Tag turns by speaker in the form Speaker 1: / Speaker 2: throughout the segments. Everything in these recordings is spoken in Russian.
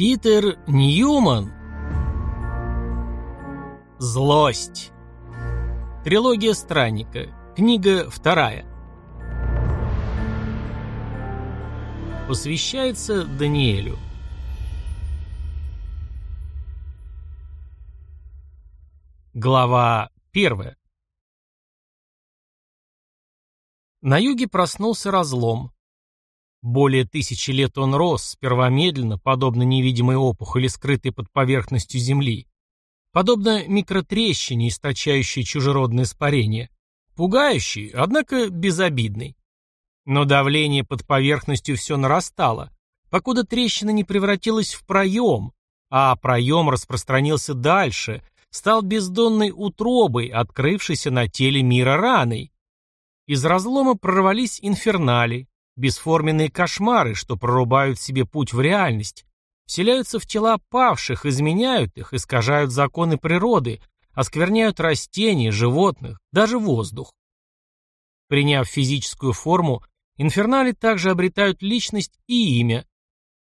Speaker 1: Питер Ньюман. Злость. Трилогия Странника Книга вторая. Посвящается Даниэлю. Глава первая. На юге проснулся разлом. Более тысячи лет он рос, сперва медленно, подобно невидимой опухоли, скрытой под поверхностью земли, подобно микротрещине, источающей чужеродное испарение, пугающий, однако безобидный. Но давление под поверхностью все нарастало, покуда трещина не превратилась в проем, а проем распространился дальше, стал бездонной утробой, открывшейся на теле мира раной. Из разлома прорвались инфернали, Бесформенные кошмары, что прорубают себе путь в реальность, вселяются в тела павших, изменяют их, искажают законы природы, оскверняют растения, животных, даже воздух. Приняв физическую форму, инфернали также обретают личность и имя.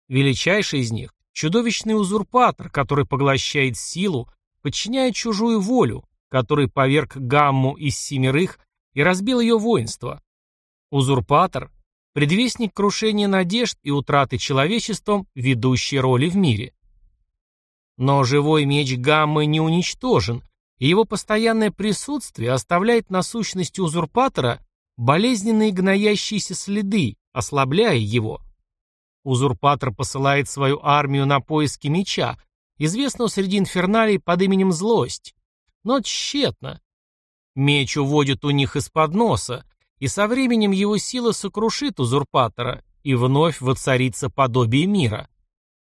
Speaker 1: Величайший из них – чудовищный узурпатор, который поглощает силу, подчиняет чужую волю, который поверг гамму из семерых и разбил ее воинство. Узурпатор предвестник крушения надежд и утраты человечеством ведущей роли в мире. Но живой меч Гаммы не уничтожен, и его постоянное присутствие оставляет на сущности узурпатора болезненные гноящиеся следы, ослабляя его. Узурпатор посылает свою армию на поиски меча, известного среди инферналей под именем Злость, но тщетно. Меч уводит у них из-под носа, и со временем его сила сокрушит узурпатора, и вновь воцарится подобие мира.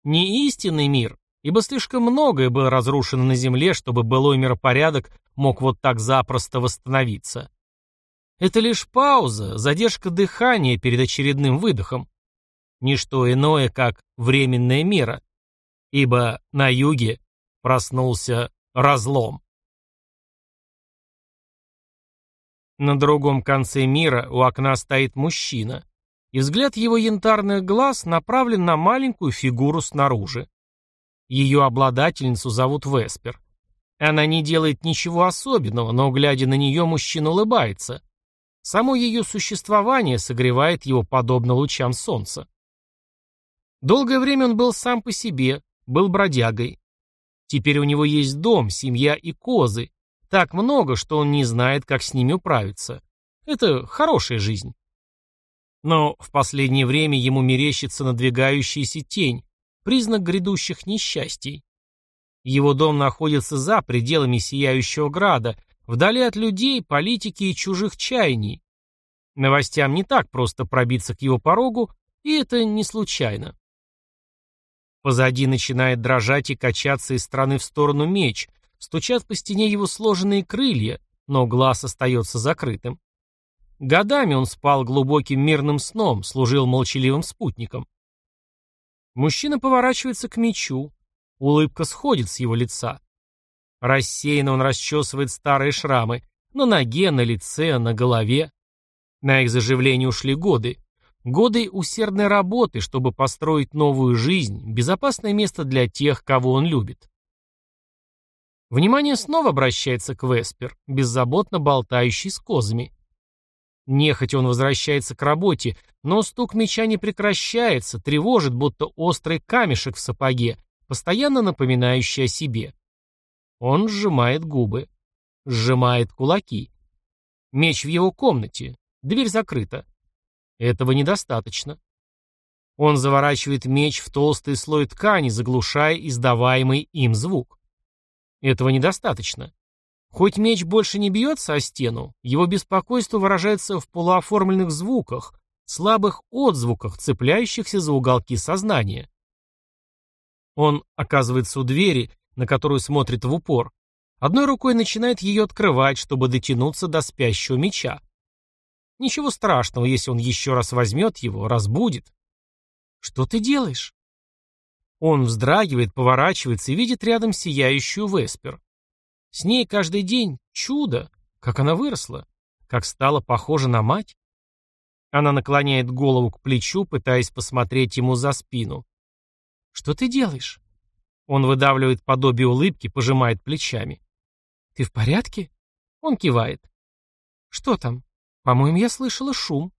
Speaker 1: Не истинный мир, ибо слишком многое было разрушено на земле, чтобы былой миропорядок мог вот так запросто восстановиться. Это лишь пауза, задержка дыхания перед очередным выдохом. Ничто иное, как временная мера. Ибо на юге проснулся разлом. На другом конце мира у окна стоит мужчина, и взгляд его янтарных глаз направлен на маленькую фигуру снаружи. Ее обладательницу зовут Веспер. Она не делает ничего особенного, но, глядя на нее, мужчина улыбается. Само ее существование согревает его подобно лучам солнца. Долгое время он был сам по себе, был бродягой. Теперь у него есть дом, семья и козы, так много, что он не знает, как с ними управиться. Это хорошая жизнь. Но в последнее время ему мерещится надвигающаяся тень, признак грядущих несчастий. Его дом находится за пределами Сияющего Града, вдали от людей, политики и чужих чаяний. Новостям не так просто пробиться к его порогу, и это не случайно. Позади начинает дрожать и качаться из стороны в сторону меч, Стучат по стене его сложенные крылья, но глаз остается закрытым. Годами он спал глубоким мирным сном, служил молчаливым спутником. Мужчина поворачивается к мечу. Улыбка сходит с его лица. Рассеянно он расчесывает старые шрамы на ноге, на лице, на голове. На их заживление ушли годы. Годы усердной работы, чтобы построить новую жизнь, безопасное место для тех, кого он любит. Внимание снова обращается к Веспер, беззаботно болтающий с козами. Нехотя он возвращается к работе, но стук меча не прекращается, тревожит, будто острый камешек в сапоге, постоянно напоминающий о себе. Он сжимает губы, сжимает кулаки. Меч в его комнате, дверь закрыта. Этого недостаточно. Он заворачивает меч в толстый слой ткани, заглушая издаваемый им звук. Этого недостаточно. Хоть меч больше не бьется о стену, его беспокойство выражается в полуоформленных звуках, слабых отзвуках, цепляющихся за уголки сознания. Он оказывается у двери, на которую смотрит в упор. Одной рукой начинает ее открывать, чтобы дотянуться до спящего меча. Ничего страшного, если он еще раз возьмет его, разбудит. «Что ты делаешь?» Он вздрагивает, поворачивается и видит рядом сияющую Веспер. С ней каждый день чудо, как она выросла, как стала похожа на мать. Она наклоняет голову к плечу, пытаясь посмотреть ему за спину. «Что ты делаешь?» Он выдавливает подобие улыбки, пожимает плечами. «Ты в порядке?» Он кивает. «Что там? По-моему, я слышала шум.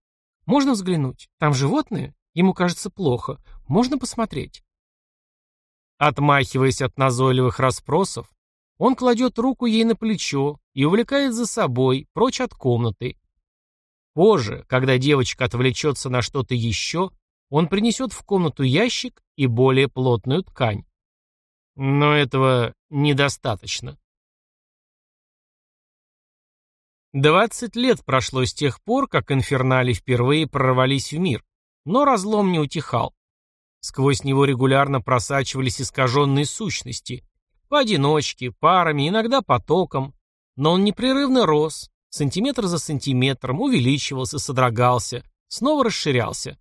Speaker 1: Можно взглянуть? Там животные? Ему кажется плохо. Можно посмотреть?» Отмахиваясь от назойливых расспросов, он кладет руку ей на плечо и увлекает за собой, прочь от комнаты. Позже, когда девочка отвлечется на что-то еще, он принесет в комнату ящик и более плотную ткань. Но этого недостаточно. Двадцать лет прошло с тех пор, как инфернали впервые прорвались в мир, но разлом не утихал. Сквозь него регулярно просачивались искаженные сущности. Поодиночке, парами, иногда потоком. Но он непрерывно рос, сантиметр за сантиметром, увеличивался, содрогался, снова расширялся.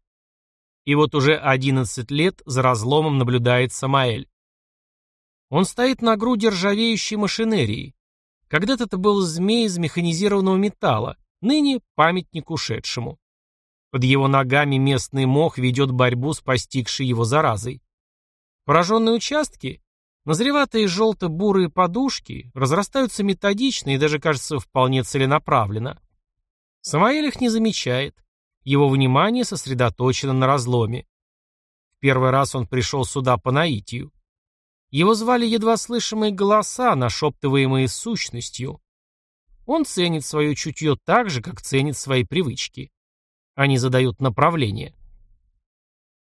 Speaker 1: И вот уже 11 лет за разломом наблюдает Самаэль. Он стоит на груди ржавеющей машинерии. Когда-то это был змей из механизированного металла, ныне памятник ушедшему. Под его ногами местный мох ведет борьбу с постигшей его заразой. Пораженные участки, назреватые желто-бурые подушки, разрастаются методично и даже, кажется, вполне целенаправленно. Самаэль их не замечает. Его внимание сосредоточено на разломе. В первый раз он пришел сюда по наитию. Его звали едва слышимые голоса, нашептываемые сущностью. Он ценит свое чутье так же, как ценит свои привычки. Они задают направление.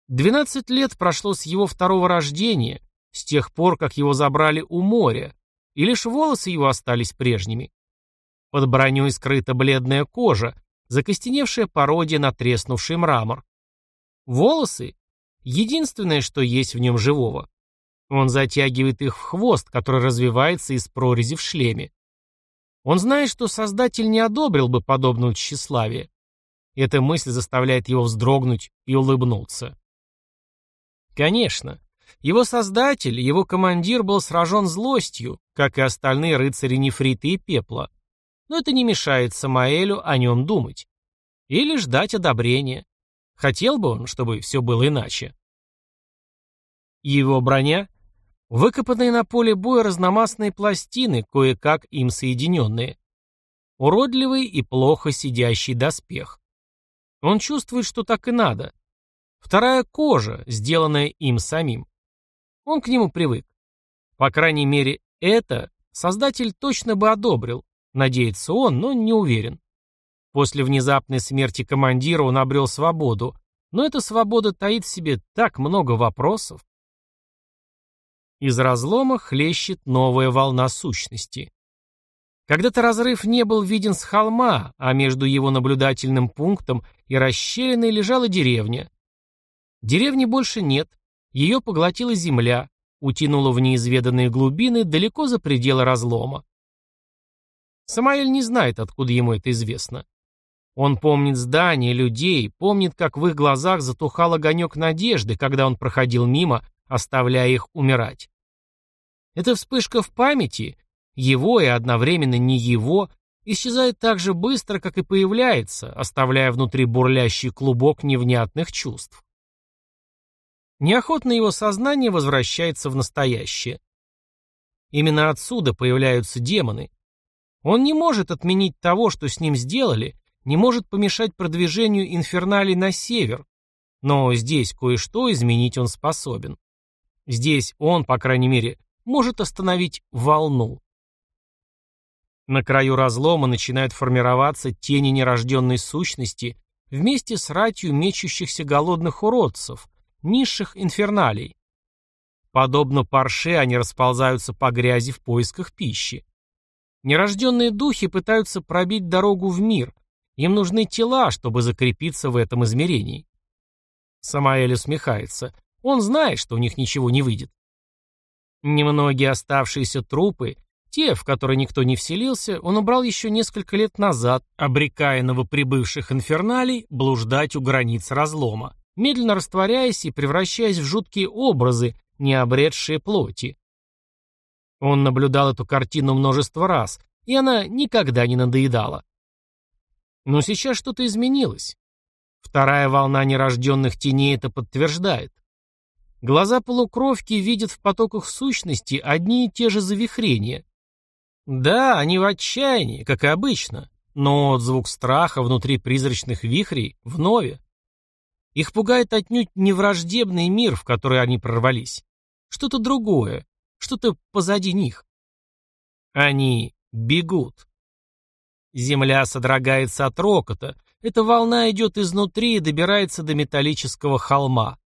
Speaker 1: Двенадцать лет прошло с его второго рождения, с тех пор, как его забрали у моря, и лишь волосы его остались прежними. Под броней скрыта бледная кожа, закостеневшая пародия на треснувший мрамор. Волосы — единственное, что есть в нем живого. Он затягивает их в хвост, который развивается из прорези в шлеме. Он знает, что Создатель не одобрил бы подобного тщеславия, эта мысль заставляет его вздрогнуть и улыбнуться. Конечно, его создатель, его командир был сражен злостью, как и остальные рыцари нефрита и пепла. Но это не мешает Самаэлю о нем думать. Или ждать одобрения. Хотел бы он, чтобы все было иначе. Его броня — выкопанные на поле боя разномастные пластины, кое-как им соединенные. Уродливый и плохо сидящий доспех. Он чувствует, что так и надо. Вторая кожа, сделанная им самим. Он к нему привык. По крайней мере, это создатель точно бы одобрил. Надеется он, но не уверен. После внезапной смерти командира он обрел свободу, но эта свобода таит в себе так много вопросов. Из разлома хлещет новая волна сущности. Когда-то разрыв не был виден с холма, а между его наблюдательным пунктом и расщелиной лежала деревня. Деревни больше нет, ее поглотила земля, утянула в неизведанные глубины далеко за пределы разлома. Самаэль не знает, откуда ему это известно. Он помнит здания, людей, помнит, как в их глазах затухал огонек надежды, когда он проходил мимо, оставляя их умирать. Эта вспышка в памяти его и одновременно не его, исчезает так же быстро, как и появляется, оставляя внутри бурлящий клубок невнятных чувств. Неохотно его сознание возвращается в настоящее. Именно отсюда появляются демоны. Он не может отменить того, что с ним сделали, не может помешать продвижению инферналей на север, но здесь кое-что изменить он способен. Здесь он, по крайней мере, может остановить волну. На краю разлома начинают формироваться тени нерожденной сущности вместе с ратью мечущихся голодных уродцев, низших инферналей. Подобно парше они расползаются по грязи в поисках пищи. Нерожденные духи пытаются пробить дорогу в мир, им нужны тела, чтобы закрепиться в этом измерении. Самаэль усмехается. Он знает, что у них ничего не выйдет. Немногие оставшиеся трупы те, в которые никто не вселился, он убрал еще несколько лет назад, обрекая новоприбывших инферналей блуждать у границ разлома, медленно растворяясь и превращаясь в жуткие образы, не обретшие плоти. Он наблюдал эту картину множество раз, и она никогда не надоедала. Но сейчас что-то изменилось. Вторая волна нерожденных теней это подтверждает. Глаза полукровки видят в потоках сущности одни и те же завихрения. Да, они в отчаянии, как и обычно, но звук страха внутри призрачных вихрей вновь. Их пугает отнюдь не враждебный мир, в который они прорвались. Что-то другое, что-то позади них. Они бегут. Земля содрогается от рокота. Эта волна идет изнутри и добирается до металлического холма.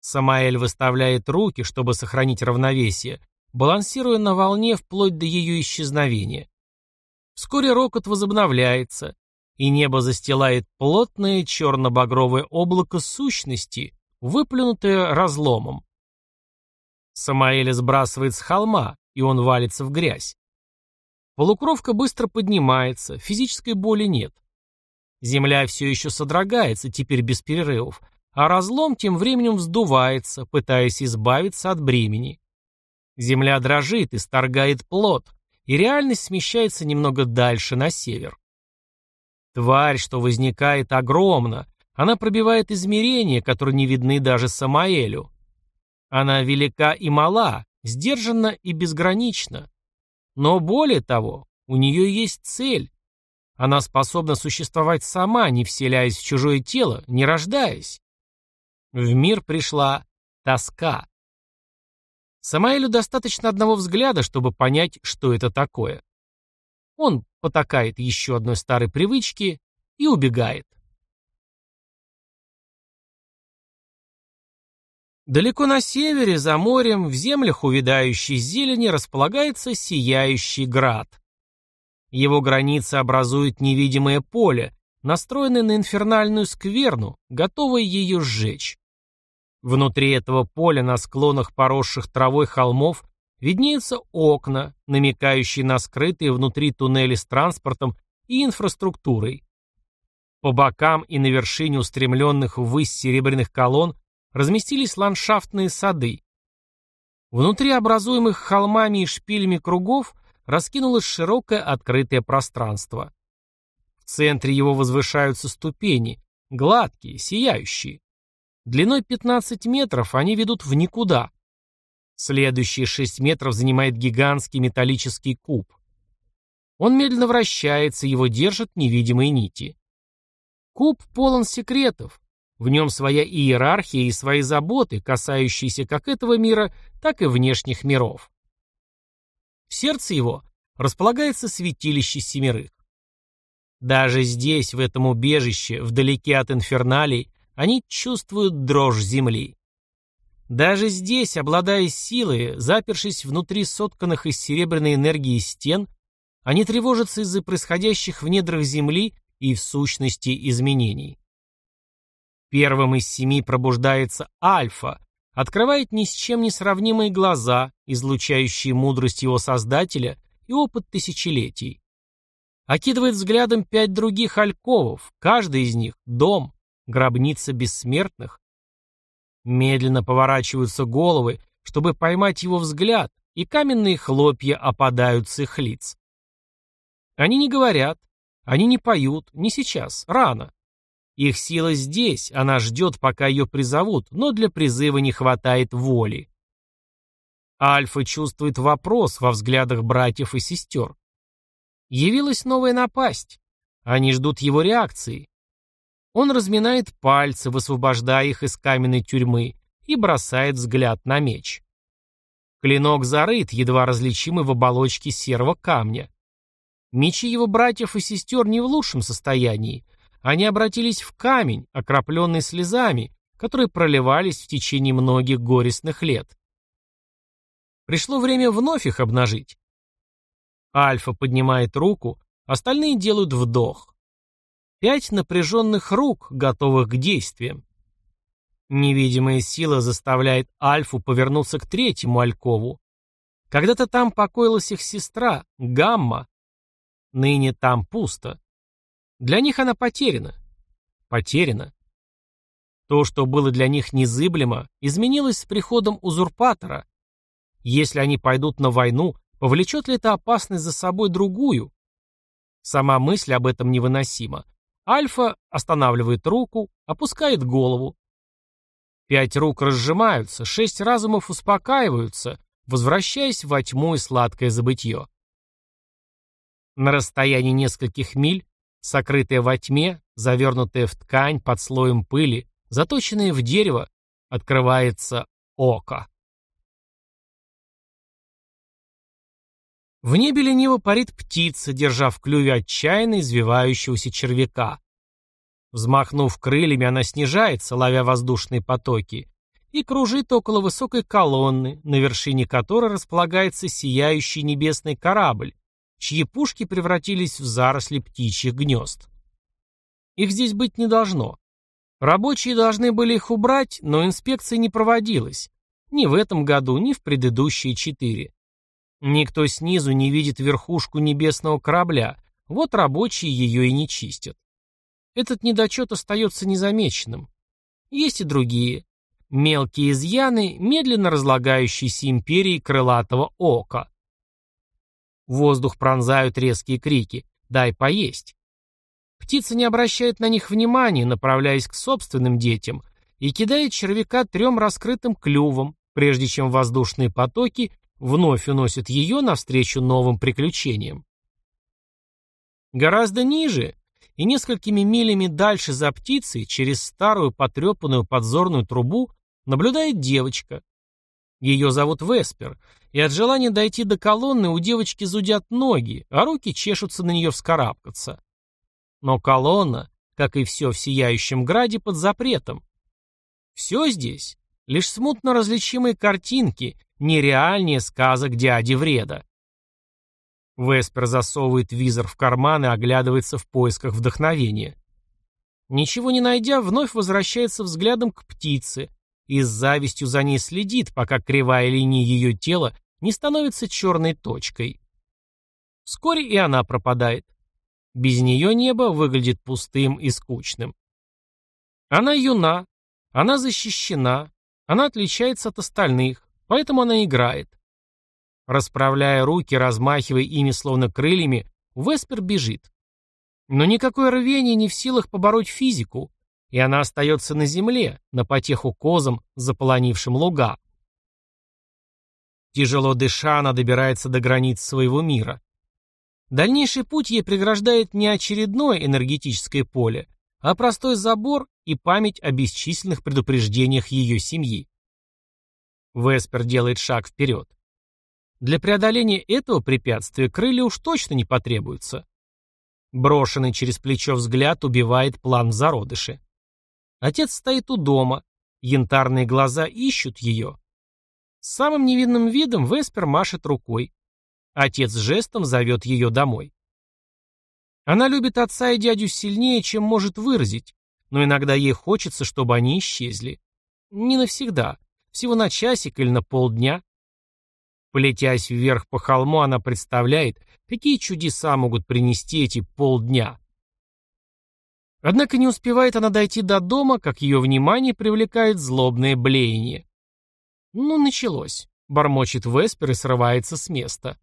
Speaker 1: Самаэль выставляет руки, чтобы сохранить равновесие, балансируя на волне вплоть до ее исчезновения. Вскоре рокот возобновляется, и небо застилает плотное черно-багровое облако сущности, выплюнутое разломом. Самаэля сбрасывает с холма, и он валится в грязь. Полукровка быстро поднимается, физической боли нет. Земля все еще содрогается, теперь без перерывов, а разлом тем временем вздувается, пытаясь избавиться от бремени. Земля дрожит, и сторгает плод, и реальность смещается немного дальше, на север. Тварь, что возникает, огромна. Она пробивает измерения, которые не видны даже Самаэлю. Она велика и мала, сдержанна и безгранична. Но более того, у нее есть цель. Она способна существовать сама, не вселяясь в чужое тело, не рождаясь. В мир пришла тоска. Самаэлю достаточно одного взгляда, чтобы понять, что это такое. Он потакает еще одной старой привычке и убегает. Далеко на севере, за морем, в землях увядающей зелени, располагается сияющий град. Его границы образуют невидимое поле, настроенное на инфернальную скверну, готовое ее сжечь. Внутри этого поля на склонах поросших травой холмов виднеются окна, намекающие на скрытые внутри туннели с транспортом и инфраструктурой. По бокам и на вершине устремленных ввысь серебряных колонн разместились ландшафтные сады. Внутри образуемых холмами и шпилями кругов раскинулось широкое открытое пространство. В центре его возвышаются ступени, гладкие, сияющие. Длиной 15 метров они ведут в никуда. Следующие 6 метров занимает гигантский металлический куб. Он медленно вращается, его держат невидимые нити. Куб полон секретов. В нем своя иерархия и свои заботы, касающиеся как этого мира, так и внешних миров. В сердце его располагается святилище семерых. Даже здесь, в этом убежище, вдалеке от инферналей, они чувствуют дрожь земли. Даже здесь, обладая силой, запершись внутри сотканных из серебряной энергии стен, они тревожатся из-за происходящих в недрах земли и в сущности изменений. Первым из семи пробуждается Альфа, открывает ни с чем не сравнимые глаза, излучающие мудрость его создателя и опыт тысячелетий. Окидывает взглядом пять других альковов, каждый из них — дом, гробница бессмертных. Медленно поворачиваются головы, чтобы поймать его взгляд, и каменные хлопья опадают с их лиц. Они не говорят, они не поют, не сейчас, рано. Их сила здесь, она ждет, пока ее призовут, но для призыва не хватает воли. Альфа чувствует вопрос во взглядах братьев и сестер. Явилась новая напасть. Они ждут его реакции. Он разминает пальцы, высвобождая их из каменной тюрьмы, и бросает взгляд на меч. Клинок зарыт, едва различимый в оболочке серого камня. Мечи его братьев и сестер не в лучшем состоянии. Они обратились в камень, окропленный слезами, которые проливались в течение многих горестных лет. Пришло время вновь их обнажить. Альфа поднимает руку, остальные делают вдох. Пять напряженных рук, готовых к действиям. Невидимая сила заставляет Альфу повернуться к третьему Алькову. Когда-то там покоилась их сестра, Гамма. Ныне там пусто. Для них она потеряна. Потеряна. То, что было для них незыблемо, изменилось с приходом узурпатора. Если они пойдут на войну, повлечет ли это опасность за собой другую? Сама мысль об этом невыносима. Альфа останавливает руку, опускает голову. Пять рук разжимаются, шесть разумов успокаиваются, возвращаясь во тьму и сладкое забытье. На расстоянии нескольких миль, сокрытая во тьме, завернутая в ткань под слоем пыли, заточенная в дерево, открывается око. В небе лениво парит птица, держа в клюве отчаянно извивающегося червяка. Взмахнув крыльями, она снижается, ловя воздушные потоки, и кружит около высокой колонны, на вершине которой располагается сияющий небесный корабль, чьи пушки превратились в заросли птичьих гнезд. Их здесь быть не должно. Рабочие должны были их убрать, но инспекция не проводилась. Ни в этом году, ни в предыдущие четыре. Никто снизу не видит верхушку небесного корабля, вот рабочие ее и не чистят. Этот недочет остается незамеченным. Есть и другие. Мелкие изъяны, медленно разлагающиеся империи крылатого ока. Воздух пронзают резкие крики «Дай поесть!». Птица не обращает на них внимания, направляясь к собственным детям, и кидает червяка трем раскрытым клювом, прежде чем воздушные потоки вновь уносят ее навстречу новым приключениям. Гораздо ниже и несколькими милями дальше за птицей, через старую потрепанную подзорную трубу, наблюдает девочка. Ее зовут Веспер, и от желания дойти до колонны у девочки зудят ноги, а руки чешутся на нее вскарабкаться. Но колонна, как и все в Сияющем Граде, под запретом. Все здесь — лишь смутно различимые картинки, нереальнее сказок дяди Вреда. Веспер засовывает визор в карман и оглядывается в поисках вдохновения. Ничего не найдя, вновь возвращается взглядом к птице и с завистью за ней следит, пока кривая линия ее тела не становится черной точкой. Вскоре и она пропадает. Без нее небо выглядит пустым и скучным. Она юна, она защищена, она отличается от остальных, поэтому она играет. Расправляя руки, размахивая ими словно крыльями, Веспер бежит. Но никакое рвение не в силах побороть физику, и она остается на земле, на потеху козам, заполонившим луга. Тяжело дыша, она добирается до границ своего мира. Дальнейший путь ей преграждает не очередное энергетическое поле, а простой забор и память о бесчисленных предупреждениях ее семьи. Веспер делает шаг вперед. Для преодоления этого препятствия крылья уж точно не потребуются. Брошенный через плечо взгляд убивает план в. Отец стоит у дома, янтарные глаза ищут ее. С самым невинным видом Веспер машет рукой. Отец жестом зовет ее домой. Она любит отца и дядю сильнее, чем может выразить, но иногда ей хочется, чтобы они исчезли. Не навсегда, всего на часик или на полдня. Полетясь вверх по холму, она представляет, какие чудеса могут принести эти полдня. Однако не успевает она дойти до дома, как ее внимание привлекает злобное блеяние. «Ну, началось», — бормочет Веспер и срывается с места.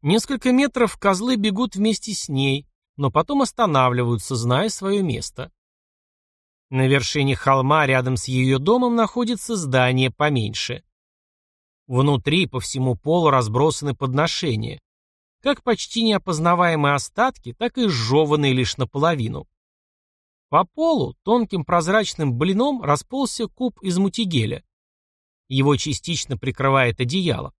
Speaker 1: Несколько метров козлы бегут вместе с ней, но потом останавливаются, зная свое место. На вершине холма рядом с ее домом находится здание поменьше. Внутри по всему полу разбросаны подношения. Как почти неопознаваемые остатки, так и сжеванные лишь наполовину. По полу тонким прозрачным блином расползся куб из мутигеля. Его частично прикрывает одеяло.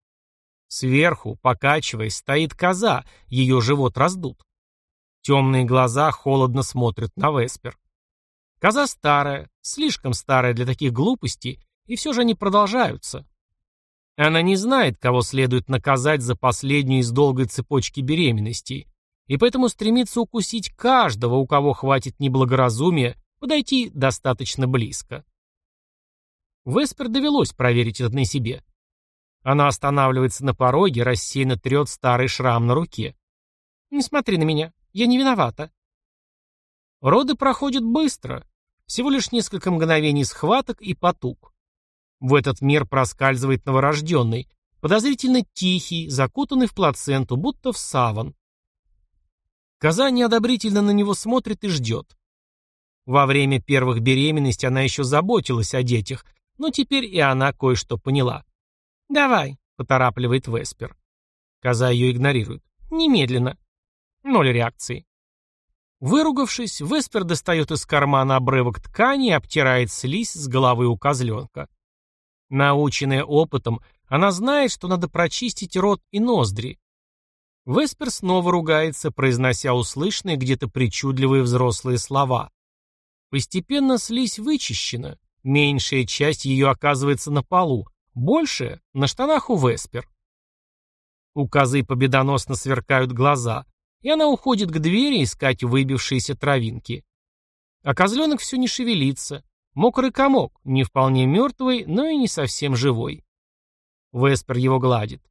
Speaker 1: Сверху, покачиваясь, стоит коза, ее живот раздут. Темные глаза холодно смотрят на Веспер. Коза старая, слишком старая для таких глупостей, и все же они продолжаются. Она не знает, кого следует наказать за последнюю из долгой цепочки беременностей, и поэтому стремится укусить каждого, у кого хватит неблагоразумия, подойти достаточно близко. Веспер довелось проверить это на себе. Она останавливается на пороге, рассеянно трет старый шрам на руке. «Не смотри на меня, я не виновата». Роды проходят быстро, всего лишь несколько мгновений схваток и потуг. В этот мир проскальзывает новорожденный, подозрительно тихий, закутанный в плаценту, будто в саван. Коза неодобрительно на него смотрит и ждет. Во время первых беременностей она еще заботилась о детях, но теперь и она кое-что поняла. «Давай», — поторапливает Веспер. Коза ее игнорирует. «Немедленно». Ноль реакции. Выругавшись, Веспер достает из кармана обрывок ткани и обтирает слизь с головы у козленка. Наученная опытом, она знает, что надо прочистить рот и ноздри. Веспер снова ругается, произнося услышанные где-то причудливые взрослые слова. Постепенно слизь вычищена, меньшая часть ее оказывается на полу, большая — на штанах у Веспер. У козы победоносно сверкают глаза, и она уходит к двери искать выбившиеся травинки. А козленок все не шевелится, мокрый комок, не вполне мертвый, но и не совсем живой. Веспер его гладит.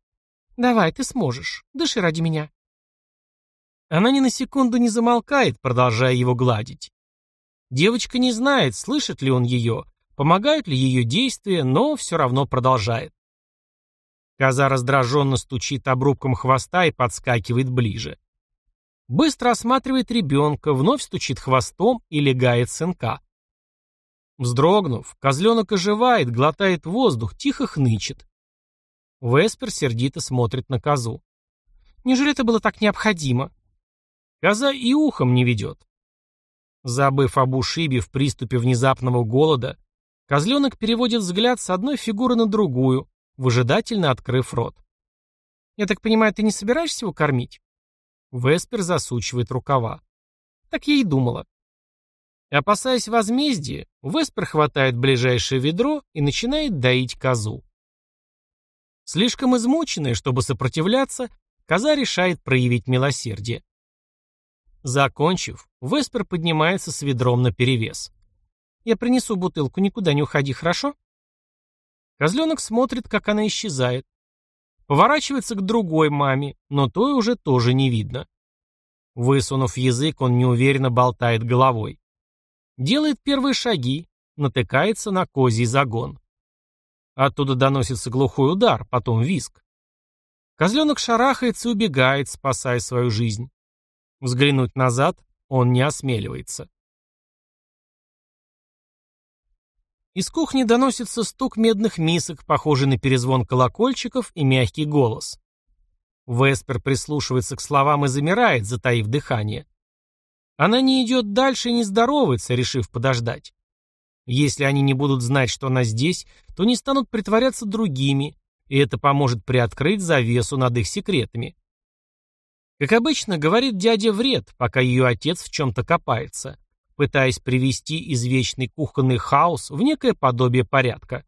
Speaker 1: «Давай, ты сможешь. Дыши ради меня». Она ни на секунду не замолкает, продолжая его гладить. Девочка не знает, слышит ли он ее, помогают ли ее действия, но все равно продолжает. Коза раздраженно стучит обрубком хвоста и подскакивает ближе. Быстро осматривает ребенка, вновь стучит хвостом и легает сынка. Вздрогнув, козленок оживает, глотает воздух, тихо хнычет. Веспер сердито смотрит на козу. Неужели это было так необходимо? Коза и ухом не ведет. Забыв об ушибе в приступе внезапного голода, козленок переводит взгляд с одной фигуры на другую, выжидательно открыв рот. «Я так понимаю, ты не собираешься его кормить?» Веспер засучивает рукава. Так я и думала. Опасаясь возмездия, Веспер хватает ближайшее ведро и начинает доить козу. Слишком измученная, чтобы сопротивляться, коза решает проявить милосердие. Закончив, Веспер поднимается с ведром наперевес. «Я принесу бутылку, никуда не уходи, хорошо?» Козленок смотрит, как она исчезает. Поворачивается к другой маме, но той уже тоже не видно. Высунув язык, он неуверенно болтает головой. Делает первые шаги, натыкается на козий загон. Оттуда доносится глухой удар, потом виск. Козленок шарахается и убегает, спасая свою жизнь. Взглянуть назад он не осмеливается. Из кухни доносится стук медных мисок, похожий на перезвон колокольчиков и мягкий голос. Веспер прислушивается к словам и замирает, затаив дыхание. Она не идет дальше и не здоровается, решив подождать. Если они не будут знать, что она здесь, то не станут притворяться другими, и это поможет приоткрыть завесу над их секретами. Как обычно, говорит дядя вред, пока ее отец в чем-то копается, пытаясь привести извечный кухонный хаос в некое подобие порядка.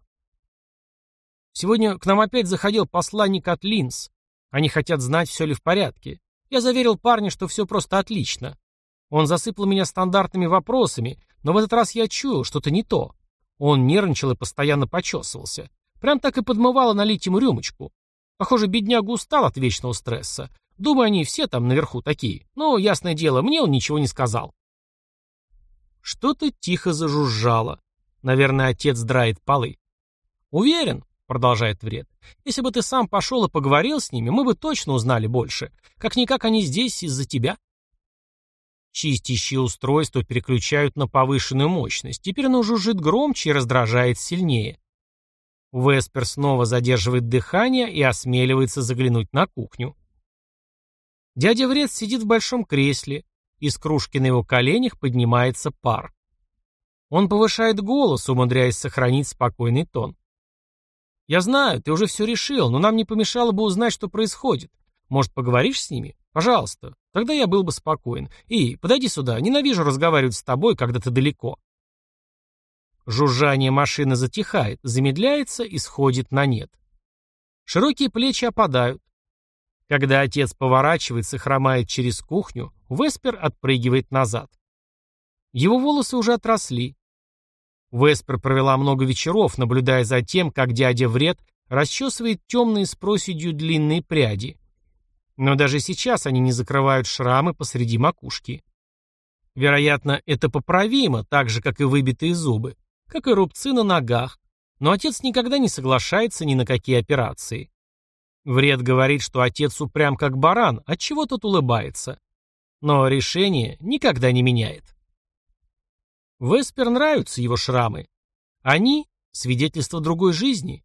Speaker 1: Сегодня к нам опять заходил посланник от Линз. Они хотят знать, все ли в порядке. Я заверил парня, что все просто отлично. Он засыпал меня стандартными вопросами, но в этот раз я чуял, что-то не то. Он нервничал и постоянно почесывался. Прям так и подмывало налить ему рюмочку. Похоже, бедняга устал от вечного стресса. Думаю, они все там наверху такие. Но, ясное дело, мне он ничего не сказал. Что-то тихо зажужжало. Наверное, отец драет полы. Уверен, продолжает Вред. Если бы ты сам пошел и поговорил с ними, мы бы точно узнали больше. Как-никак они здесь из-за тебя. Чистящие устройства переключают на повышенную мощность. Теперь оно жужжит громче и раздражает сильнее. Веспер снова задерживает дыхание и осмеливается заглянуть на кухню. Дядя Вред сидит в большом кресле. Из кружки на его коленях поднимается пар. Он повышает голос, умудряясь сохранить спокойный тон. «Я знаю, ты уже все решил, но нам не помешало бы узнать, что происходит. Может, поговоришь с ними? Пожалуйста. Тогда я был бы спокоен. И, подойди сюда, ненавижу разговаривать с тобой, когда ты далеко. Жужжание машины затихает, замедляется и сходит на нет. Широкие плечи опадают. Когда отец поворачивается и хромает через кухню, Веспер отпрыгивает назад. Его волосы уже отросли. Веспер провела много вечеров, наблюдая за тем, как дядя Вред расчесывает темные с проседью длинные пряди. Но даже сейчас они не закрывают шрамы посреди макушки. Вероятно, это поправимо, так же, как и выбитые зубы, как и рубцы на ногах, но отец никогда не соглашается ни на какие операции. Вред говорит, что отец упрям как баран, от чего тот улыбается. Но решение никогда не меняет. Веспер нравятся его шрамы. Они Свидетельство другой жизни?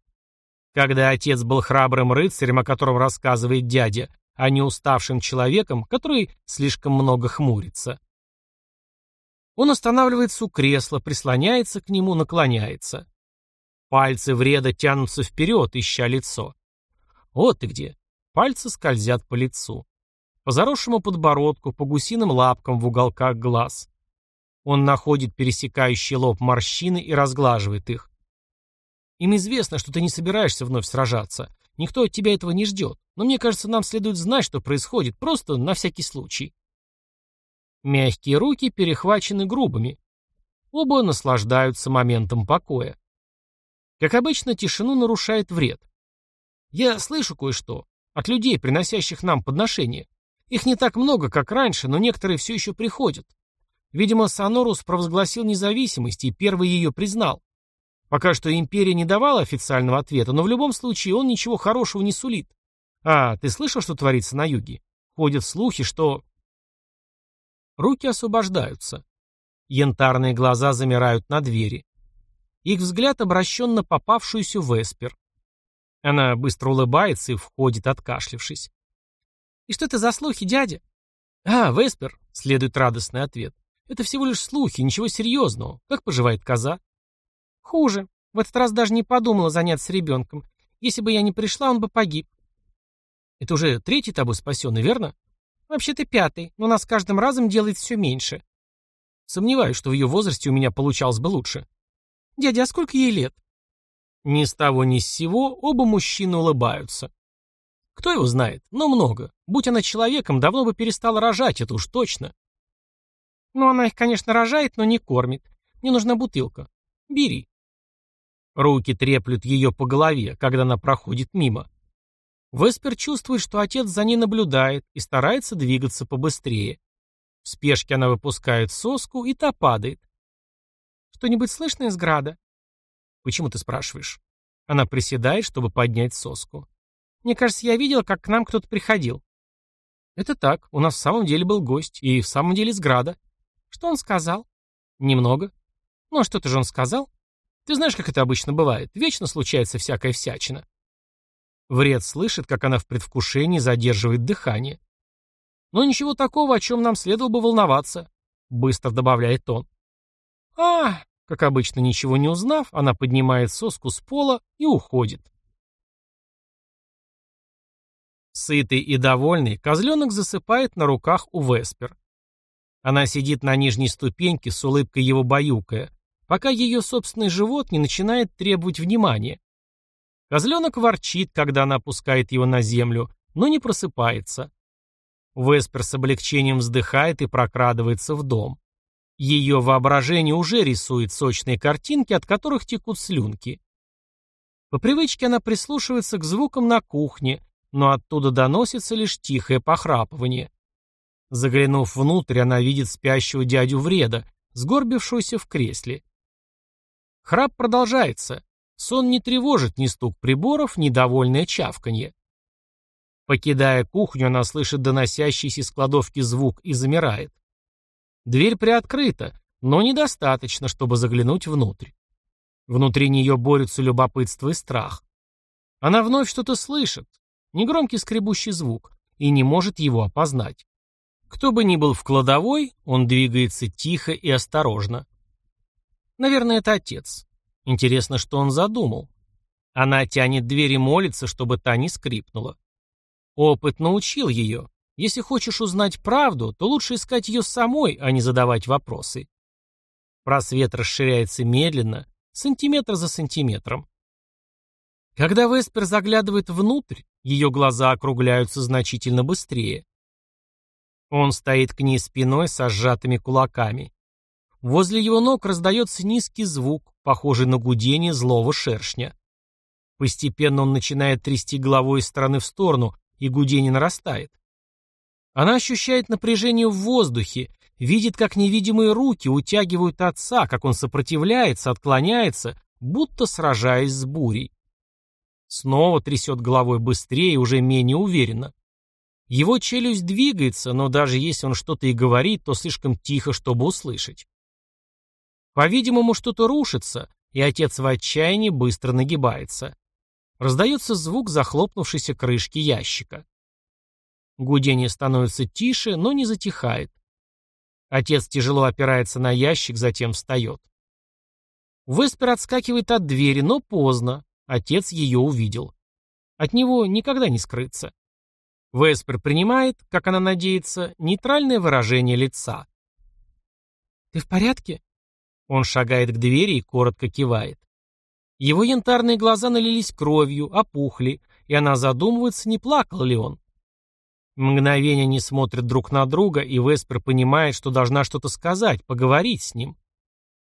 Speaker 1: Когда отец был храбрым рыцарем, о котором рассказывает дядя, а не уставшим человеком, который слишком много хмурится. Он останавливается у кресла, прислоняется к нему, наклоняется. Пальцы вреда тянутся вперед, ища лицо. Вот ты где. Пальцы скользят по лицу. По заросшему подбородку, по гусиным лапкам в уголках глаз. Он находит пересекающий лоб морщины и разглаживает их. Им известно, что ты не собираешься вновь сражаться. Никто от тебя этого не ждет. Но мне кажется, нам следует знать, что происходит, просто на всякий случай. Мягкие руки перехвачены грубыми. Оба наслаждаются моментом покоя. Как обычно, тишину нарушает вред. Я слышу кое-что от людей, приносящих нам подношения. Их не так много, как раньше, но некоторые все еще приходят. Видимо, Сонорус провозгласил независимость и первый ее признал. Пока что империя не давала официального ответа, но в любом случае он ничего хорошего не сулит. А, ты слышал, что творится на юге? Ходят слухи, что... Руки освобождаются. Янтарные глаза замирают на двери. Их взгляд обращен на попавшуюся Веспер. Она быстро улыбается и входит, откашлившись. «И что это за слухи, дядя?» «А, Веспер», — следует радостный ответ. «Это всего лишь слухи, ничего серьезного. Как поживает коза?» «Хуже. В этот раз даже не подумала заняться ребенком. Если бы я не пришла, он бы погиб». «Это уже третий тобой спасенный, верно?» Вообще-то пятый, но нас каждым разом делает все меньше. Сомневаюсь, что в ее возрасте у меня получалось бы лучше. Дядя, а сколько ей лет? Ни с того ни с сего оба мужчины улыбаются. Кто его знает, но много. Будь она человеком, давно бы перестала рожать, это уж точно. Ну, она их, конечно, рожает, но не кормит. Мне нужна бутылка. Бери. Руки треплют ее по голове, когда она проходит мимо. Веспер чувствует, что отец за ней наблюдает и старается двигаться побыстрее. В спешке она выпускает соску, и та падает. «Что-нибудь слышно из града?» «Почему ты спрашиваешь?» Она приседает, чтобы поднять соску. «Мне кажется, я видела, как к нам кто-то приходил». «Это так. У нас в самом деле был гость. И в самом деле из града». «Что он сказал?» «Немного». «Ну, а что-то же он сказал?» «Ты знаешь, как это обычно бывает. Вечно случается всякая всячина». Вред слышит, как она в предвкушении задерживает дыхание. «Но ничего такого, о чем нам следовало бы волноваться», — быстро добавляет он. а Как обычно, ничего не узнав, она поднимает соску с пола и уходит. Сытый и довольный, козленок засыпает на руках у Веспер. Она сидит на нижней ступеньке с улыбкой его баюкая, пока ее собственный живот не начинает требовать внимания. Козленок ворчит, когда она опускает его на землю, но не просыпается. Веспер с облегчением вздыхает и прокрадывается в дом. Ее воображение уже рисует сочные картинки, от которых текут слюнки. По привычке она прислушивается к звукам на кухне, но оттуда доносится лишь тихое похрапывание. Заглянув внутрь, она видит спящего дядю Вреда, сгорбившегося в кресле. Храп продолжается. Сон не тревожит ни стук приборов, ни довольное чавканье. Покидая кухню, она слышит доносящийся из кладовки звук и замирает. Дверь приоткрыта, но недостаточно, чтобы заглянуть внутрь. Внутри нее борются любопытство и страх. Она вновь что-то слышит, негромкий скребущий звук, и не может его опознать. Кто бы ни был в кладовой, он двигается тихо и осторожно. Наверное, это отец. Интересно, что он задумал. Она тянет дверь и молится, чтобы та не скрипнула. Опыт научил ее. Если хочешь узнать правду, то лучше искать ее самой, а не задавать вопросы. Просвет расширяется медленно, сантиметр за сантиметром. Когда Веспер заглядывает внутрь, ее глаза округляются значительно быстрее. Он стоит к ней спиной со сжатыми кулаками. Возле его ног раздается низкий звук, похожий на гудение злого шершня. Постепенно он начинает трясти головой из стороны в сторону, и гудение нарастает. Она ощущает напряжение в воздухе, видит, как невидимые руки утягивают отца, как он сопротивляется, отклоняется, будто сражаясь с бурей. Снова трясет головой быстрее уже менее уверенно. Его челюсть двигается, но даже если он что-то и говорит, то слишком тихо, чтобы услышать. По-видимому, что-то рушится, и отец в отчаянии быстро нагибается. Раздается звук захлопнувшейся крышки ящика. Гудение становится тише, но не затихает. Отец тяжело опирается на ящик, затем встает. Веспер отскакивает от двери, но поздно. Отец ее увидел. От него никогда не скрыться. Веспер принимает, как она надеется, нейтральное выражение лица. «Ты в порядке?» Он шагает к двери и коротко кивает. Его янтарные глаза налились кровью, опухли, и она задумывается, не плакал ли он. Мгновение они смотрят друг на друга, и Веспер понимает, что должна что-то сказать, поговорить с ним.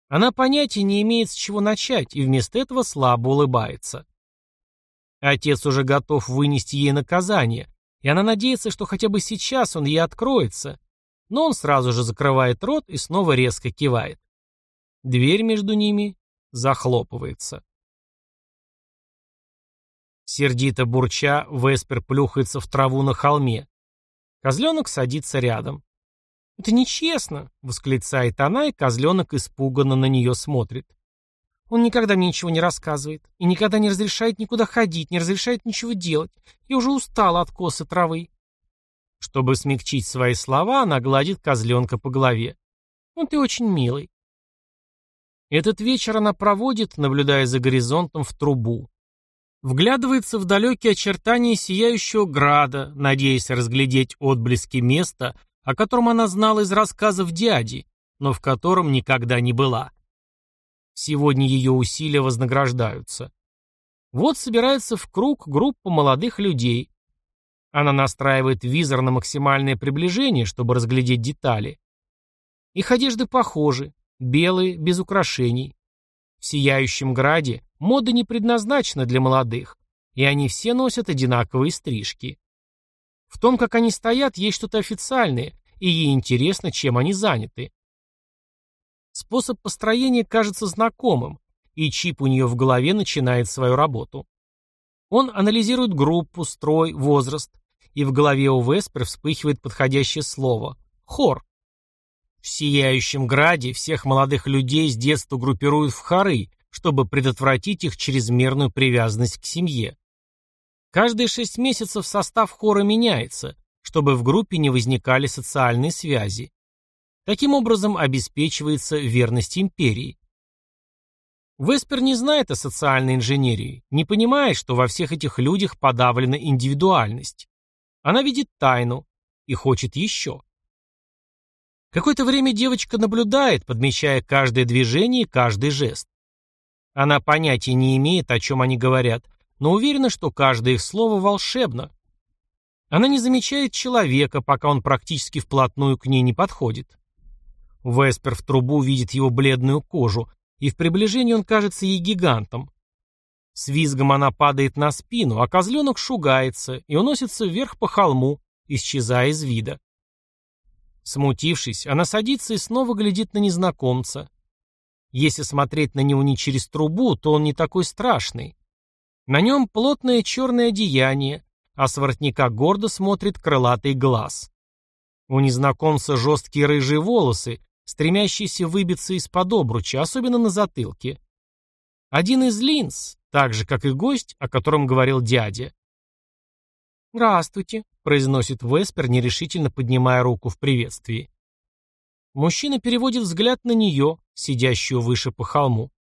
Speaker 1: Она понятия не имеет, с чего начать, и вместо этого слабо улыбается. Отец уже готов вынести ей наказание, и она надеется, что хотя бы сейчас он ей откроется, но он сразу же закрывает рот и снова резко кивает. Дверь между ними захлопывается. Сердито бурча, Веспер плюхается в траву на холме. Козленок садится рядом. «Это нечестно!» — восклицает она, и козленок испуганно на нее смотрит. «Он никогда мне ничего не рассказывает, и никогда не разрешает никуда ходить, не разрешает ничего делать. Я уже устала от косы травы». Чтобы смягчить свои слова, она гладит козленка по голове. «Ну ты очень милый». Этот вечер она проводит, наблюдая за горизонтом в трубу. Вглядывается в далекие очертания сияющего града, надеясь разглядеть отблески места, о котором она знала из рассказов дяди, но в котором никогда не была. Сегодня ее усилия вознаграждаются. Вот собирается в круг группа молодых людей. Она настраивает визор на максимальное приближение, чтобы разглядеть детали. Их одежды похожи, белые, без украшений. В сияющем граде мода не предназначена для молодых, и они все носят одинаковые стрижки. В том, как они стоят, есть что-то официальное, и ей интересно, чем они заняты. Способ построения кажется знакомым, и чип у нее в голове начинает свою работу. Он анализирует группу, строй, возраст, и в голове у Веспер вспыхивает подходящее слово – хор. В сияющем граде всех молодых людей с детства группируют в хоры, чтобы предотвратить их чрезмерную привязанность к семье. Каждые шесть месяцев состав хора меняется, чтобы в группе не возникали социальные связи. Таким образом обеспечивается верность империи. Веспер не знает о социальной инженерии, не понимает, что во всех этих людях подавлена индивидуальность. Она видит тайну и хочет еще. Какое-то время девочка наблюдает, подмечая каждое движение и каждый жест. Она понятия не имеет, о чем они говорят, но уверена, что каждое их слово волшебно. Она не замечает человека, пока он практически вплотную к ней не подходит. Веспер в трубу видит его бледную кожу, и в приближении он кажется ей гигантом. С визгом она падает на спину, а козленок шугается и уносится вверх по холму, исчезая из вида. Смутившись, она садится и снова глядит на незнакомца. Если смотреть на него не через трубу, то он не такой страшный. На нем плотное черное одеяние, а с воротника гордо смотрит крылатый глаз. У незнакомца жесткие рыжие волосы, стремящиеся выбиться из-под обруча, особенно на затылке. Один из линз, так же, как и гость, о котором говорил дядя. «Здравствуйте», — произносит Веспер, нерешительно поднимая руку в приветствии. Мужчина переводит взгляд на нее, сидящую выше по холму.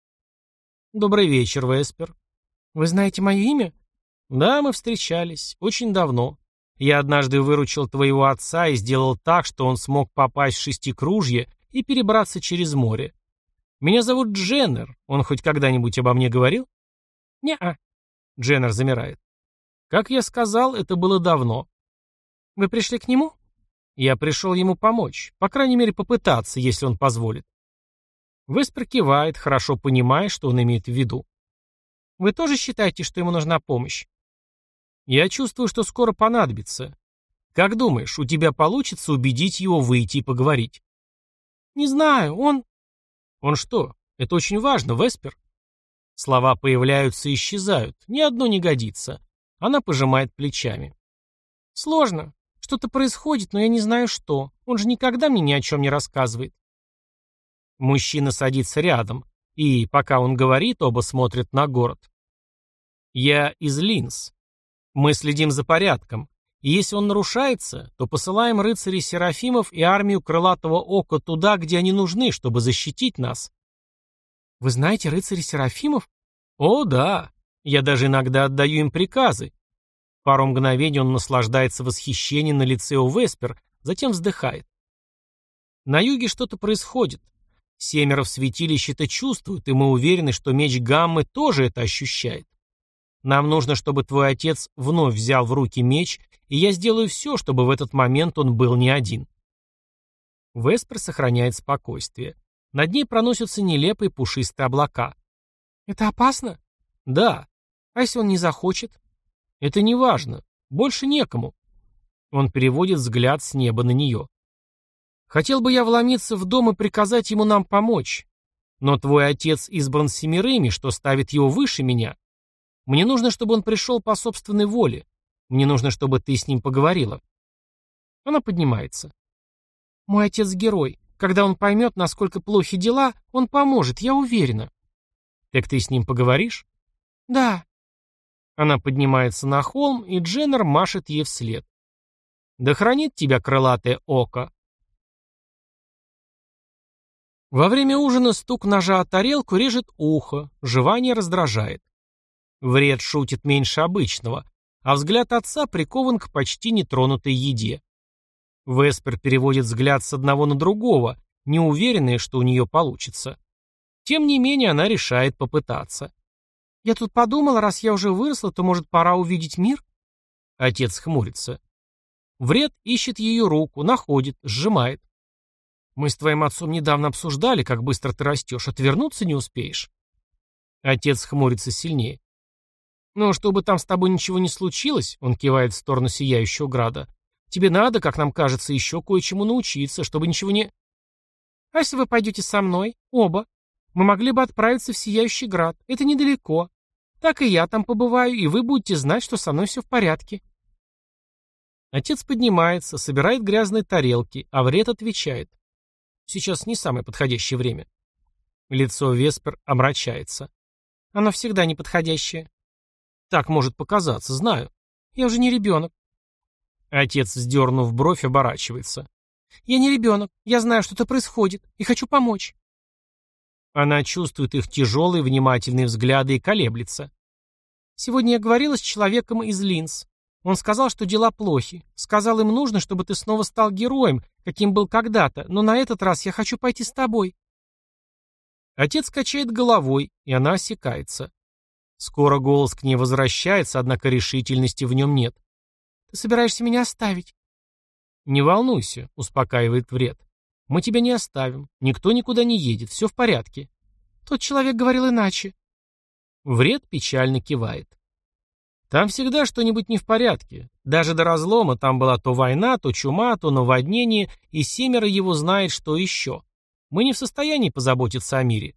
Speaker 1: «Добрый вечер, Веспер». «Вы знаете мое имя?» «Да, мы встречались. Очень давно. Я однажды выручил твоего отца и сделал так, что он смог попасть в шестикружье и перебраться через море. Меня зовут Дженнер. Он хоть когда-нибудь обо мне говорил?» «Не-а». Дженнер замирает. Как я сказал, это было давно. Вы пришли к нему? Я пришел ему помочь, по крайней мере попытаться, если он позволит. Веспер кивает, хорошо понимая, что он имеет в виду. Вы тоже считаете, что ему нужна помощь? Я чувствую, что скоро понадобится. Как думаешь, у тебя получится убедить его выйти и поговорить? Не знаю, он... Он что? Это очень важно, Веспер. Слова появляются и исчезают, ни одно не годится. Она пожимает плечами. Сложно. Что-то происходит, но я не знаю что. Он же никогда мне ни о чем не рассказывает. Мужчина садится рядом, и пока он говорит, оба смотрят на город. «Я из Линз. Мы следим за порядком. И если он нарушается, то посылаем рыцарей Серафимов и армию Крылатого Ока туда, где они нужны, чтобы защитить нас». «Вы знаете рыцарей Серафимов?» «О, да. Я даже иногда отдаю им приказы». Пару мгновений он наслаждается восхищением на лице у Веспер, затем вздыхает. На юге что-то происходит. Семеро в святилище это чувствуют, и мы уверены, что меч Гаммы тоже это ощущает. Нам нужно, чтобы твой отец вновь взял в руки меч, и я сделаю все, чтобы в этот момент он был не один. Веспер сохраняет спокойствие. Над ней проносятся нелепые пушистые облака. «Это опасно?» «Да. А если он не захочет?» «Это не важно. Больше некому». Он переводит взгляд с неба на нее. Хотел бы я вломиться в дом и приказать ему нам помочь. Но твой отец избран семерыми, что ставит его выше меня. Мне нужно, чтобы он пришел по собственной воле. Мне нужно, чтобы ты с ним поговорила. Она поднимается. Мой отец герой. Когда он поймет, насколько плохи дела, он поможет, я уверена. Так ты с ним поговоришь? Да. Она поднимается на холм, и Дженнер машет ей вслед. Да хранит тебя крылатое око. Во время ужина стук ножа о тарелку режет ухо, жевание раздражает. Вред шутит меньше обычного, а взгляд отца прикован к почти нетронутой еде. Веспер переводит взгляд с одного на другого, неуверенная, что у нее получится. Тем не менее, она решает попытаться. «Я тут подумала, раз я уже выросла, то, может, пора увидеть мир?» Отец хмурится. Вред ищет ее руку, находит, сжимает. Мы с твоим отцом недавно обсуждали, как быстро ты растешь. Отвернуться не успеешь. Отец хмурится сильнее. Ну, чтобы там с тобой ничего не случилось, он кивает в сторону сияющего града, тебе надо, как нам кажется, еще кое-чему научиться, чтобы ничего не... А если вы пойдете со мной, оба, мы могли бы отправиться в Сияющий Град. Это недалеко. Так и я там побываю, и вы будете знать, что со мной все в порядке. Отец поднимается, собирает грязные тарелки, а Вред отвечает. Сейчас не самое подходящее время. Лицо Веспер омрачается. Оно всегда неподходящее. Так может показаться, знаю. Я уже не ребенок. Отец, вздернув бровь, оборачивается. Я не ребенок. Я знаю, что-то происходит, и хочу помочь. Она чувствует их тяжелые, внимательные взгляды и колеблется. Сегодня я говорила с человеком из Линз. Он сказал, что дела плохи. Сказал, им нужно, чтобы ты снова стал героем, каким был когда-то, но на этот раз я хочу пойти с тобой. Отец качает головой, и она осекается. Скоро голос к ней возвращается, однако решительности в нем нет. Ты собираешься меня оставить? Не волнуйся, успокаивает Вред. Мы тебя не оставим. Никто никуда не едет. Все в порядке. Тот человек говорил иначе. Вред печально кивает. Там всегда что-нибудь не в порядке. Даже до разлома там была то война, то чума, то наводнение, и семеро его знает, что еще. Мы не в состоянии позаботиться о мире.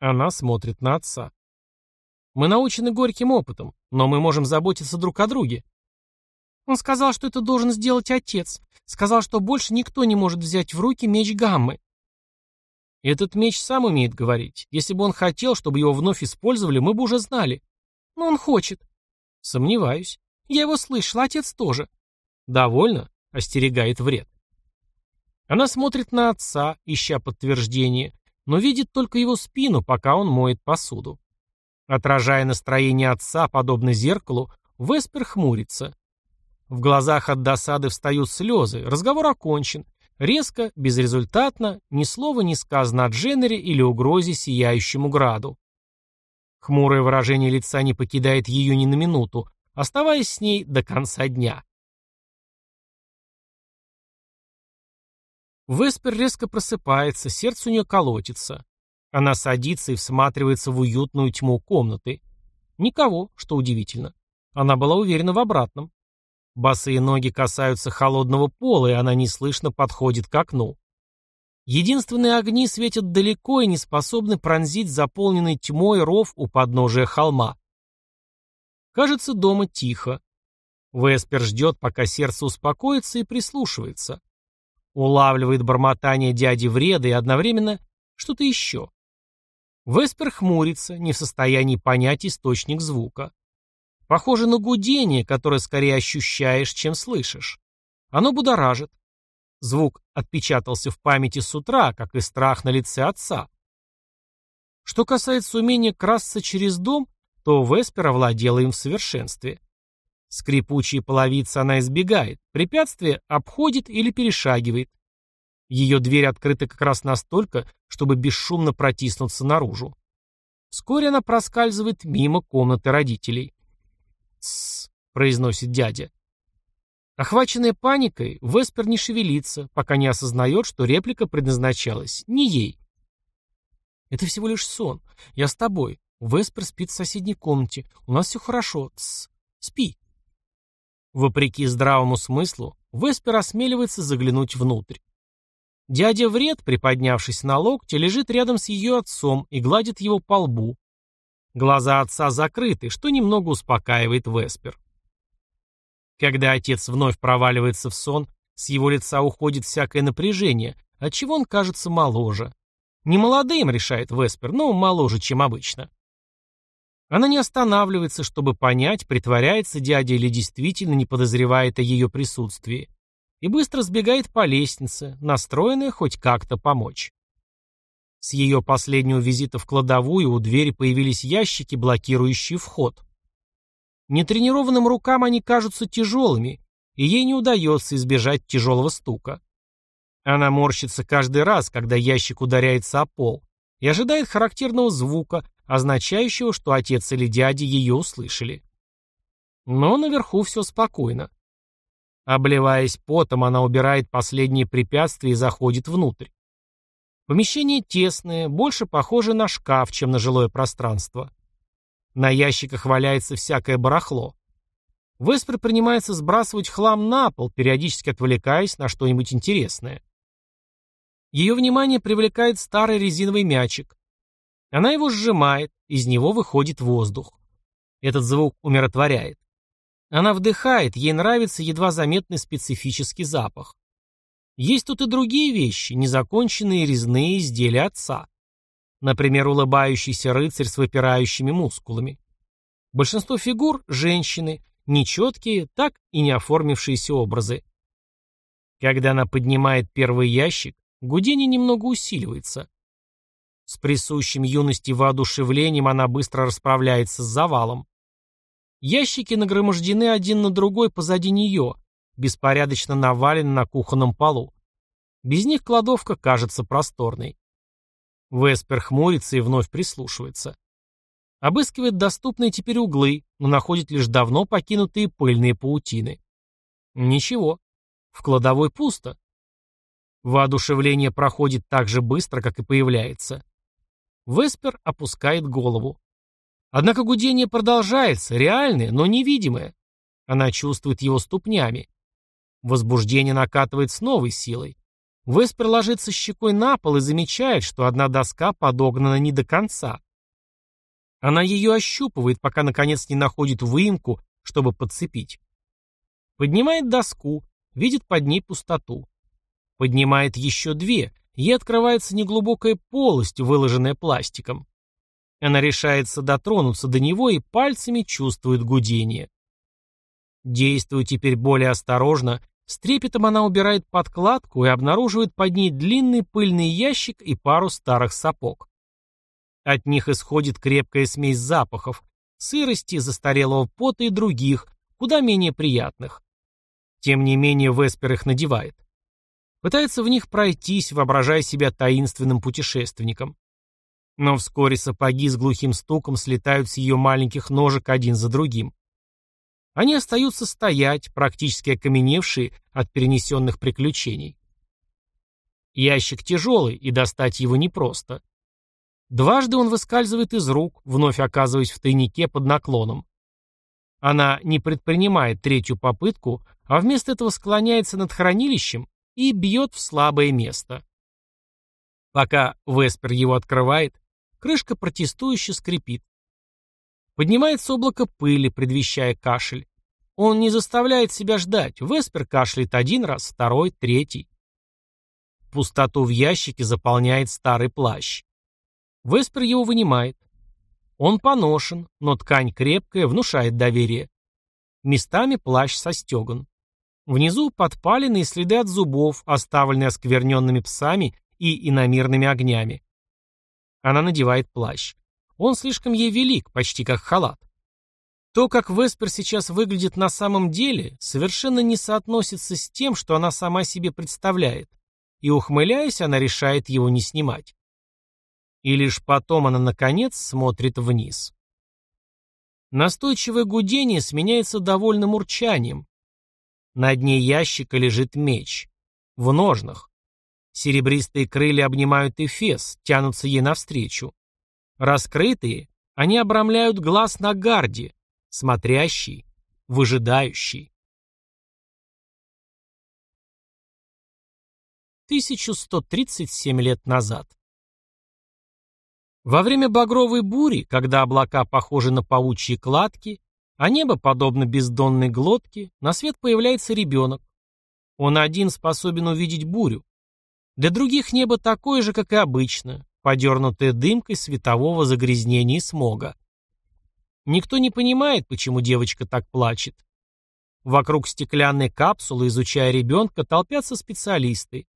Speaker 1: Она смотрит на отца. Мы научены горьким опытом, но мы можем заботиться друг о друге. Он сказал, что это должен сделать отец. Сказал, что больше никто не может взять в руки меч Гаммы. Этот меч сам умеет говорить. Если бы он хотел, чтобы его вновь использовали, мы бы уже знали. Но он хочет. Сомневаюсь. Я его слышал, отец тоже. Довольно, остерегает вред. Она смотрит на отца, ища подтверждение, но видит только его спину, пока он моет посуду. Отражая настроение отца, подобно зеркалу, Веспер хмурится. В глазах от досады встают слезы, разговор окончен. Резко, безрезультатно, ни слова не сказано о Дженнере или угрозе сияющему граду. Хмурое выражение лица не покидает ее ни на минуту, оставаясь с ней до конца дня. Веспер резко просыпается, сердце у нее колотится. Она садится и всматривается в уютную тьму комнаты. Никого, что удивительно. Она была уверена в обратном. Босые ноги касаются холодного пола, и она неслышно подходит к окну. Единственные огни светят далеко и не способны пронзить заполненный тьмой ров у подножия холма. Кажется, дома тихо. Веспер ждет, пока сердце успокоится и прислушивается. Улавливает бормотание дяди Вреда и одновременно что-то еще. Веспер хмурится, не в состоянии понять источник звука. Похоже на гудение, которое скорее ощущаешь, чем слышишь. Оно будоражит. Звук отпечатался в памяти с утра, как и страх на лице отца. Что касается умения красться через дом, то Веспер овладела им в совершенстве. Скрипучие половицы она избегает, препятствия обходит или перешагивает. Ее дверь открыта как раз настолько, чтобы бесшумно протиснуться наружу. Вскоре она проскальзывает мимо комнаты родителей. «Тссс», — произносит дядя. Охваченная паникой, Веспер не шевелится, пока не осознает, что реплика предназначалась не ей. «Это всего лишь сон. Я с тобой. Веспер спит в соседней комнате. У нас все хорошо. Тссс. Спи». Вопреки здравому смыслу, Веспер осмеливается заглянуть внутрь. Дядя Вред, приподнявшись на локте, лежит рядом с ее отцом и гладит его по лбу. Глаза отца закрыты, что немного успокаивает Веспер. Когда отец вновь проваливается в сон, с его лица уходит всякое напряжение, отчего он кажется моложе. Не молодым, решает Веспер, но моложе, чем обычно. Она не останавливается, чтобы понять, притворяется дядя или действительно не подозревает о ее присутствии и быстро сбегает по лестнице, настроенная хоть как-то помочь. С ее последнего визита в кладовую у двери появились ящики, блокирующие вход. Нетренированным рукам они кажутся тяжелыми, и ей не удается избежать тяжелого стука. Она морщится каждый раз, когда ящик ударяется о пол, и ожидает характерного звука, означающего, что отец или дядя ее услышали. Но наверху все спокойно. Обливаясь потом, она убирает последние препятствия и заходит внутрь. Помещение тесное, больше похоже на шкаф, чем на жилое пространство. На ящиках валяется всякое барахло. Веспер принимается сбрасывать хлам на пол, периодически отвлекаясь на что-нибудь интересное. Ее внимание привлекает старый резиновый мячик. Она его сжимает, из него выходит воздух. Этот звук умиротворяет. Она вдыхает, ей нравится едва заметный специфический запах. Есть тут и другие вещи, незаконченные резные изделия отца. Например, улыбающийся рыцарь с выпирающими мускулами. Большинство фигур – женщины, нечеткие, так и не оформившиеся образы. Когда она поднимает первый ящик, гудение немного усиливается. С присущим юности воодушевлением она быстро расправляется с завалом. Ящики нагромождены один на другой позади нее, беспорядочно навалены на кухонном полу. Без них кладовка кажется просторной. Веспер хмурится и вновь прислушивается. Обыскивает доступные теперь углы, но находит лишь давно покинутые пыльные паутины. Ничего. В кладовой пусто. Воодушевление проходит так же быстро, как и появляется. Веспер опускает голову. Однако гудение продолжается, реальное, но невидимое. Она чувствует его ступнями. Возбуждение накатывает с новой силой. Веспер ложится щекой на пол и замечает, что одна доска подогнана не до конца. Она ее ощупывает, пока наконец не находит выемку, чтобы подцепить. Поднимает доску, видит под ней пустоту. Поднимает еще две, ей открывается неглубокая полость, выложенная пластиком. Она решается дотронуться до него и пальцами чувствует гудение. Действуя теперь более осторожно, с трепетом она убирает подкладку и обнаруживает под ней длинный пыльный ящик и пару старых сапог. От них исходит крепкая смесь запахов, сырости, застарелого пота и других, куда менее приятных. Тем не менее Веспер их надевает. Пытается в них пройтись, воображая себя таинственным путешественником. Но вскоре сапоги с глухим стуком слетают с ее маленьких ножек один за другим. Они остаются стоять, практически окаменевшие от перенесенных приключений. Ящик тяжелый, и достать его непросто. Дважды он выскальзывает из рук, вновь оказываясь в тайнике под наклоном. Она не предпринимает третью попытку, а вместо этого склоняется над хранилищем и бьет в слабое место. Пока Веспер его открывает, Крышка протестующе скрипит. Поднимается облако пыли, предвещая кашель. Он не заставляет себя ждать. Веспер кашляет один раз, второй, третий. Пустоту в ящике заполняет старый плащ. Веспер его вынимает. Он поношен, но ткань крепкая, внушает доверие. Местами плащ состеган. Внизу подпаленные следы от зубов, оставленные оскверненными псами и иномирными огнями. Она надевает плащ. Он слишком ей велик, почти как халат. То, как Веспер сейчас выглядит на самом деле, совершенно не соотносится с тем, что она сама себе представляет, и, ухмыляясь, она решает его не снимать. И лишь потом она, наконец, смотрит вниз. Настойчивое гудение сменяется довольным урчанием. На дне ящика лежит меч. В ножнах. Серебристые крылья обнимают Эфес, тянутся ей навстречу. Раскрытые, они обрамляют глаз на гарде, смотрящий, выжидающий. 1137 лет назад. Во время багровой бури, когда облака похожи на паучьи кладки, а небо подобно бездонной глотке, на свет появляется ребенок. Он один способен увидеть бурю. Для других небо такое же, как и обычно, подернутое дымкой светового загрязнения и смога. Никто не понимает, почему девочка так плачет. Вокруг стеклянной капсулы, изучая ребенка, толпятся специалисты.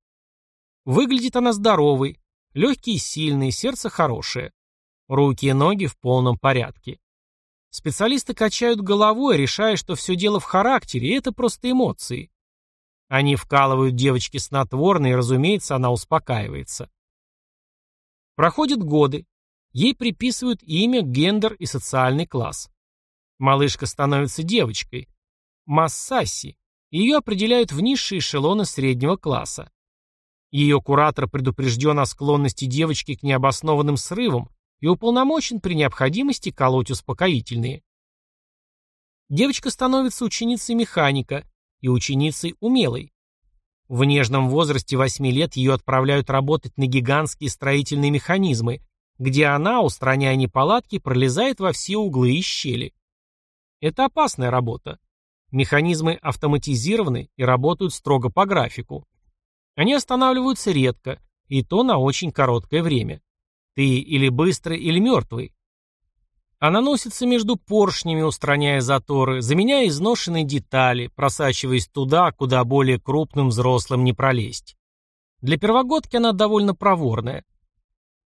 Speaker 1: Выглядит она здоровой, легкие и сильные, сердце хорошее. Руки и ноги в полном порядке. Специалисты качают головой, решая, что все дело в характере, и это просто эмоции. Они вкалывают девочке снотворное, и, разумеется, она успокаивается. Проходят годы. Ей приписывают имя, гендер и социальный класс. Малышка становится девочкой. Массаси. Ее определяют в низшие эшелоны среднего класса. Ее куратор предупрежден о склонности девочки к необоснованным срывам и уполномочен при необходимости колоть успокоительные. Девочка становится ученицей механика, и ученицей умелой. В нежном возрасте 8 лет ее отправляют работать на гигантские строительные механизмы, где она, устраняя неполадки, пролезает во все углы и щели. Это опасная работа. Механизмы автоматизированы и работают строго по графику. Они останавливаются редко, и то на очень короткое время. Ты или быстрый, или мертвый. Она носится между поршнями, устраняя заторы, заменяя изношенные детали, просачиваясь туда, куда более крупным взрослым не пролезть. Для первогодки она довольно проворная.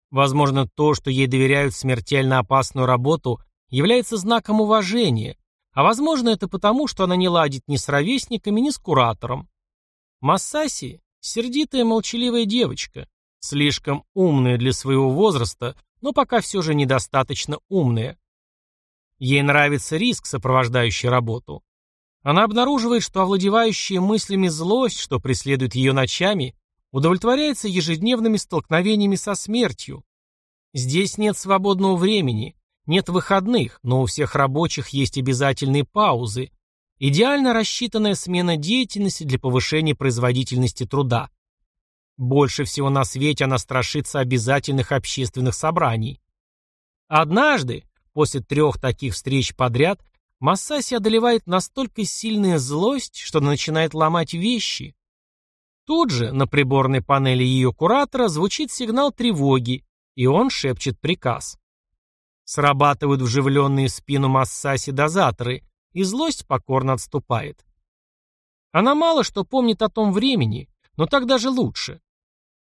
Speaker 1: Возможно, то, что ей доверяют смертельно опасную работу, является знаком уважения, а возможно, это потому, что она не ладит ни с ровесниками, ни с куратором. Массаси – сердитая молчаливая девочка, слишком умная для своего возраста, но пока все же недостаточно умная. Ей нравится риск, сопровождающий работу. Она обнаруживает, что овладевающая мыслями злость, что преследует ее ночами, удовлетворяется ежедневными столкновениями со смертью. Здесь нет свободного времени, нет выходных, но у всех рабочих есть обязательные паузы, идеально рассчитанная смена деятельности для повышения производительности труда. Больше всего на свете она страшится обязательных общественных собраний. Однажды, после трех таких встреч подряд, Массаси одолевает настолько сильная злость, что начинает ломать вещи. Тут же на приборной панели ее куратора звучит сигнал тревоги, и он шепчет приказ. Срабатывают вживленные в спину Массаси дозаторы, и злость покорно отступает. Она мало что помнит о том времени, но так даже лучше.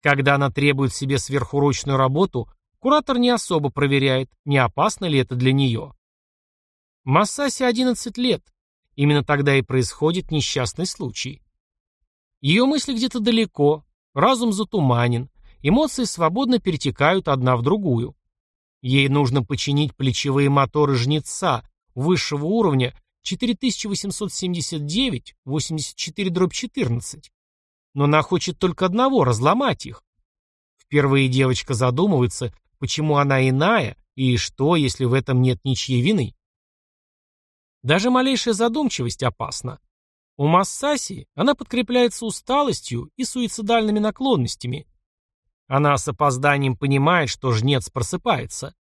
Speaker 1: Когда она требует себе сверхурочную работу, куратор не особо проверяет, не опасно ли это для нее. Массасе 11 лет. Именно тогда и происходит несчастный случай. Ее мысли где-то далеко, разум затуманен, эмоции свободно перетекают одна в другую. Ей нужно починить плечевые моторы жнеца высшего уровня 4879-84-14 но она хочет только одного — разломать их. Впервые девочка задумывается, почему она иная, и что, если в этом нет ничьей вины. Даже малейшая задумчивость опасна. У Массаси она подкрепляется усталостью и суицидальными наклонностями. Она с опозданием понимает, что жнец просыпается.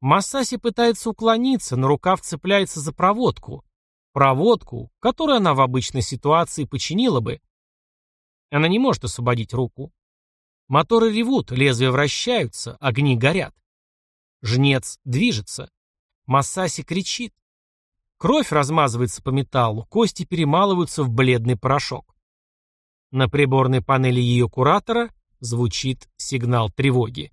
Speaker 1: Массаси пытается уклониться, но рукав цепляется за проводку. Проводку, которую она в обычной ситуации починила бы, она не может освободить руку. Моторы ревут, лезвия вращаются, огни горят. Жнец движется. Массаси кричит. Кровь размазывается по металлу, кости перемалываются в бледный порошок. На приборной панели ее куратора звучит сигнал тревоги.